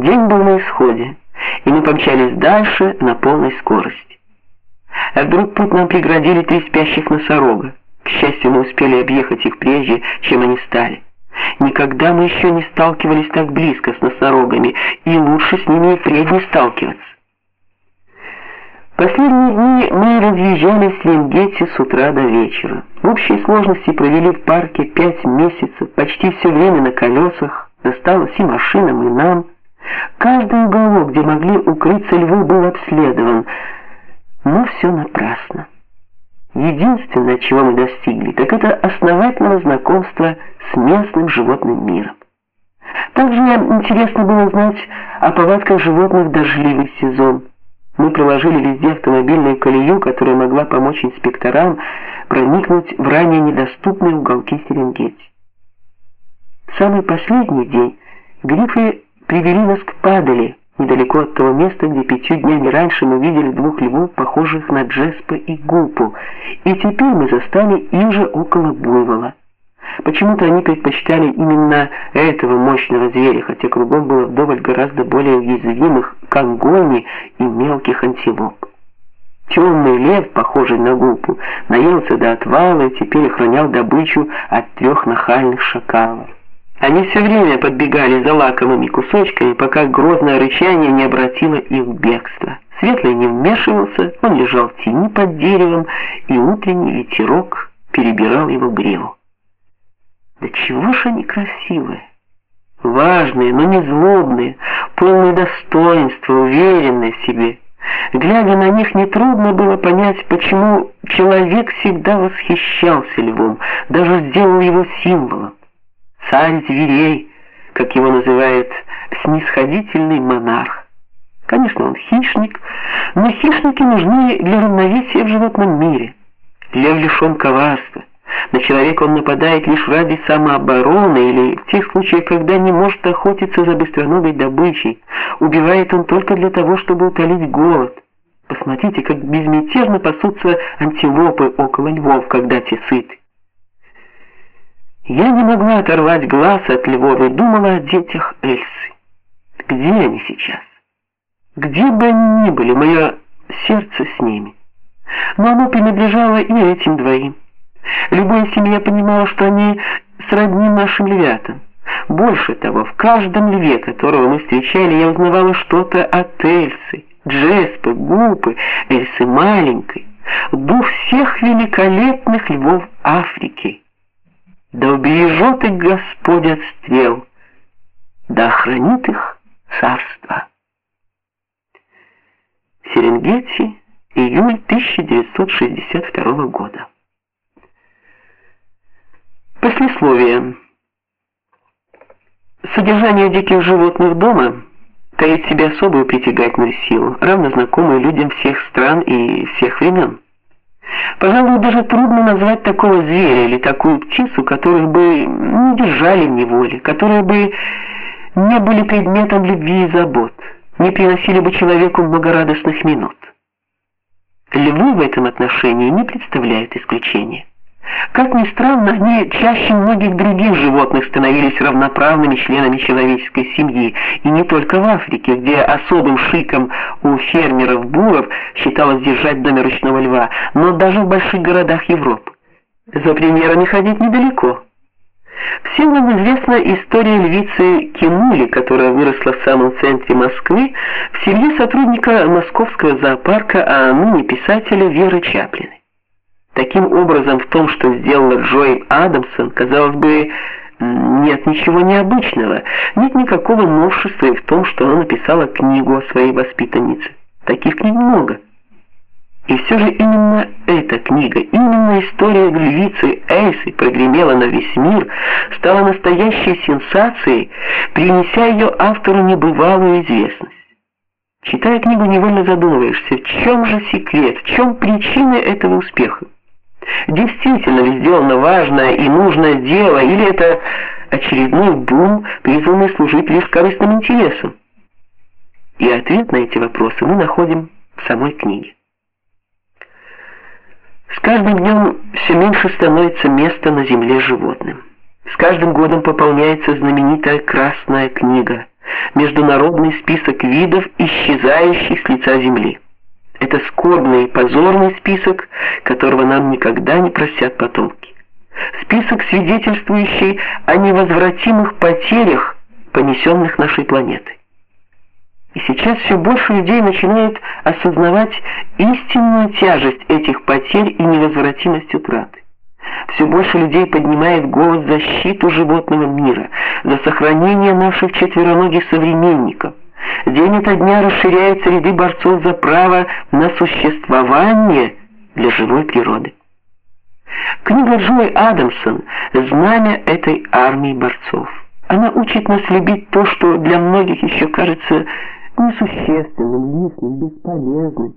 День был на исходе, и мы помчались дальше на полной скорости. А вдруг путь нам преградили три спящих носорога. К счастью, мы успели объехать их прежде, чем они стали. Никогда мы еще не сталкивались так близко с носорогами, и лучше с ними и впредь не сталкиваться. Последние дни мы разъезжали в Слингете с утра до вечера. В общей сложности провели в парке пять месяцев, почти все время на колесах, досталось и машинам, и нам. Каждый уголок, где могли укрыться львы, был обследован, но все напрасно. Единственное, чего мы достигли, так это основательного знакомства с местным животным миром. Также интересно было знать о повадках животных в дождливый сезон. Мы проложили везде автомобильную колею, которая могла помочь инспекторам проникнуть в ранее недоступные уголки Серенгети. В самый последний день грифы привели нас к Падали, недалеко от того места, где пятью днями раньше мы видели двух львов, похожих на Джеспа и Гупу, и теперь мы застали их же около буйвола. Почему-то они предпочитали именно этого мощного зверя, хотя кругом было вдоволь гораздо более уязвимых конгони и мелких антилоп. Темный лев, похожий на гупу, наелся до отвала и теперь охранял добычу от трех нахальных шакалов. Они все время подбегали за лакомыми кусочками, пока грозное рычание не обратило их в бегство. Светлый не вмешивался, он лежал в тени под деревом, и утренний ветерок перебирал его гриву. Да чего ж они красивые! Важные, но не злобные, полные достоинства, уверенные в себе. Глядя на них, нетрудно было понять, почему человек всегда восхищался львом, даже сделал его символом царь зверей, как его называет снисходительный монарх. Конечно, он хищник, но хищники нужны для равновесия в животном мире. Лев лишен коварства. На человека он нападает лишь ради самообороны или в тех случаях, когда не может охотиться за быстроногой добычей. Убивает он только для того, чтобы утолить голод. Посмотрите, как безмятежно пасутся антилопы около львов, когда те сыты. Я не могла оторвать глаз от Львова думала о детях Эльсы. Где они сейчас? Где бы они ни были, мое сердце с ними. Но оно принадлежало и этим двоим. Любая семья понимала, что они сродни нашим львятам. Больше того, в каждом льве, которого мы встречали, я узнавала что-то от Эльсы, Джеспы, Гупы, Эльсы маленькой, дух всех великолепных львов Африки. Да убережет их Господь от стрел, да охранит их царство. Серенгети, июль 1962 года. Послесловие. Содержание диких животных дома таит в себе особую притягательную силу, равно знакомую людям всех стран и всех времен. Пожалуй, даже трудно назвать такого зверя или такую птицу, которых бы не держали в неволе, которые бы не были предметом любви и забот, не приносили бы человеку многорадостных минут. Львы в этом отношении не представляют исключения. Как ни странно, они чаще многих других животных становились равноправными членами человеческой семьи, и не только в Африке, где особым шиком у фермеров-буров считалось держать доме ручного льва, но даже в больших городах Европы. За примерами ходить недалеко. Всем нам известна история львицы Кинули, которая выросла в самом центре Москвы, в семье сотрудника Московского зоопарка, а ныне писателя Веры Чаплиной. Таким образом, в том, что сделала Джой Адамсон, казалось бы, нет ничего необычного. Нет никакого новшества и в том, что она написала книгу о своей воспитаннице. Таких книг много. И все же именно эта книга, именно история львицы Эйсы прогремела на весь мир, стала настоящей сенсацией, принеся ее автору небывалую известность. Читая книгу, невольно задумываешься, в чем же секрет, в чем причина этого успеха. Действительно ли сделано важное и нужное дело, или это очередной бум, призванный служить лишь корыстным интересам? И ответ на эти вопросы мы находим в самой книге. С каждым днем все меньше становится места на земле животным. С каждым годом пополняется знаменитая Красная книга, международный список видов, исчезающих с лица Земли. Это скорбный и позорный список, которого нам никогда не простят потомки. Список, свидетельствующий о невозвратимых потерях, понесенных нашей планетой. И сейчас все больше людей начинают осознавать истинную тяжесть этих потерь и невозвратимость утраты. Все больше людей поднимает голос за защиту животного мира, за сохранение наших четвероногих современников. День ото дня расширяются ряды борцов за право на существование для живой природы. Книга Джой Адамсон «Знамя этой армии борцов». Она учит нас любить то, что для многих еще кажется несущественным, лишним, бесполезным.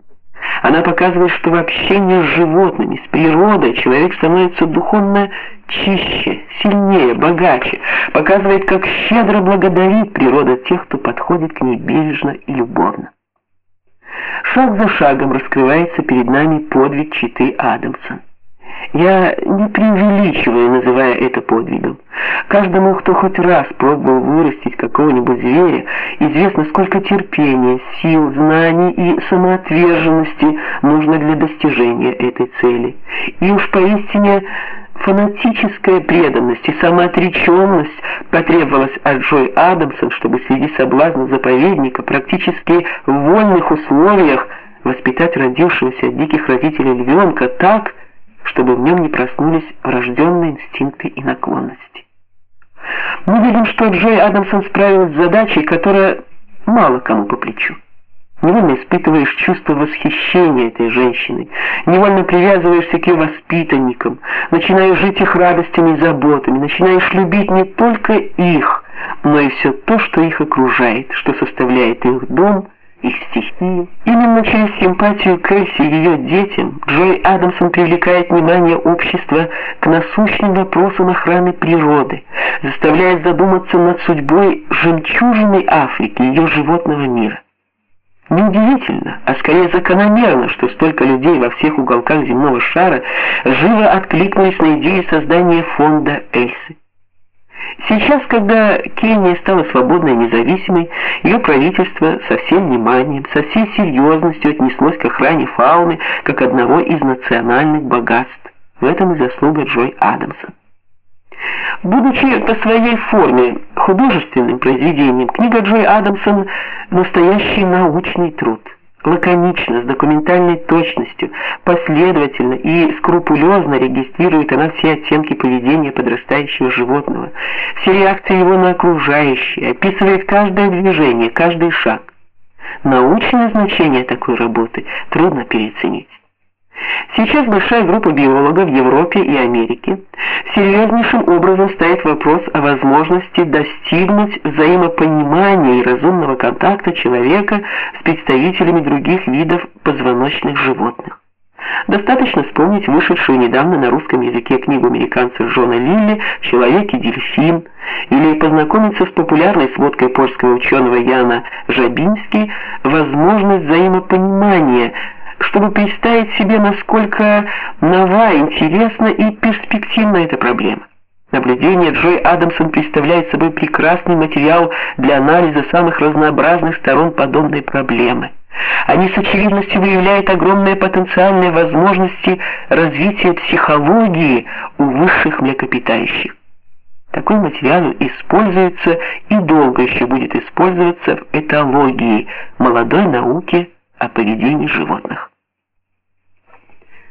Она показывает, что в общении с животными, с природой человек становится духовно чище, сильнее, богаче. Показывает, как щедро благодарит природа тех, кто подходит к ней бережно и любовно. Шаг за шагом раскрывается перед нами подвиг читы Адамсон. Я не преувеличиваю, называя это подвигом. Каждому, кто хоть раз пробовал вырастить какого-нибудь зверя, известно, сколько терпения, сил, знаний и самоотверженности нужно для достижения этой цели. И уж поистине фанатическая преданность и самоотреченность потребовалась от Джой Адамсон, чтобы среди соблазнов заповедника практически в вольных условиях воспитать родившегося от диких родителей львенка так, чтобы в нем не проснулись врожденные инстинкты и наклонности. Мы видим, что Джей Адамсон справилась с задачей, которая мало кому по плечу. Невольно испытываешь чувство восхищения этой женщиной, невольно привязываешься к ее воспитанникам, начинаешь жить их радостями и заботами, начинаешь любить не только их, но и все то, что их окружает, что составляет их дом их стихии. Именно через симпатию к Эльси и ее детям Джой Адамсон привлекает внимание общества к насущным вопросам охраны природы, заставляет задуматься над судьбой жемчужины Африки, ее животного мира. Неудивительно, а скорее закономерно, что столько людей во всех уголках земного шара живо откликнулись на идею создания фонда Эльсы. Сейчас, когда Кения стала свободной и независимой, ее правительство со всем вниманием, со всей серьезностью отнеслось к охране фауны как одного из национальных богатств. В этом и заслуга Джой Адамсон. Будучи по своей форме художественным произведением, книга Джой Адамсон настоящий научный труд лаконично, с документальной точностью, последовательно и скрупулезно регистрирует она все оттенки поведения подрастающего животного, все реакции его на окружающее, описывает каждое движение, каждый шаг. Научное значение такой работы трудно переоценить. Сейчас большая группа биологов в Европе и Америке серьезнейшим образом ставит вопрос о возможности достигнуть взаимопонимания и разумного контакта человека с представителями других видов позвоночных животных. Достаточно вспомнить вышедшую недавно на русском языке книгу американца Джона Лилли «Человек и дельфин» или познакомиться с популярной сводкой польского ученого Яна Жабински «Возможность взаимопонимания» чтобы представить себе, насколько нова, интересна и перспективна эта проблема. Наблюдение Джой Адамсон представляет собой прекрасный материал для анализа самых разнообразных сторон подобной проблемы. Они с очевидностью выявляют огромные потенциальные возможности развития психологии у высших млекопитающих. Такой материал используется и долго еще будет использоваться в этологии, молодой науке о поведении животных.